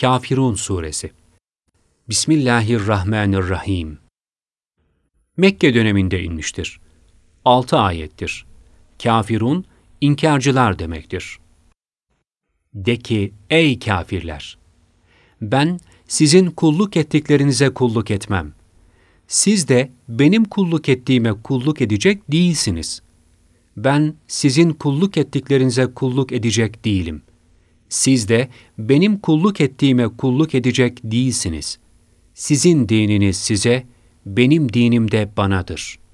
Kafirun Suresi Bismillahirrahmanirrahim Mekke döneminde inmiştir. 6 ayettir. Kafirun, inkarcılar demektir. De ki, ey kafirler! Ben sizin kulluk ettiklerinize kulluk etmem. Siz de benim kulluk ettiğime kulluk edecek değilsiniz. Ben sizin kulluk ettiklerinize kulluk edecek değilim. Siz de benim kulluk ettiğime kulluk edecek değilsiniz. Sizin dininiz size, benim dinim de banadır.''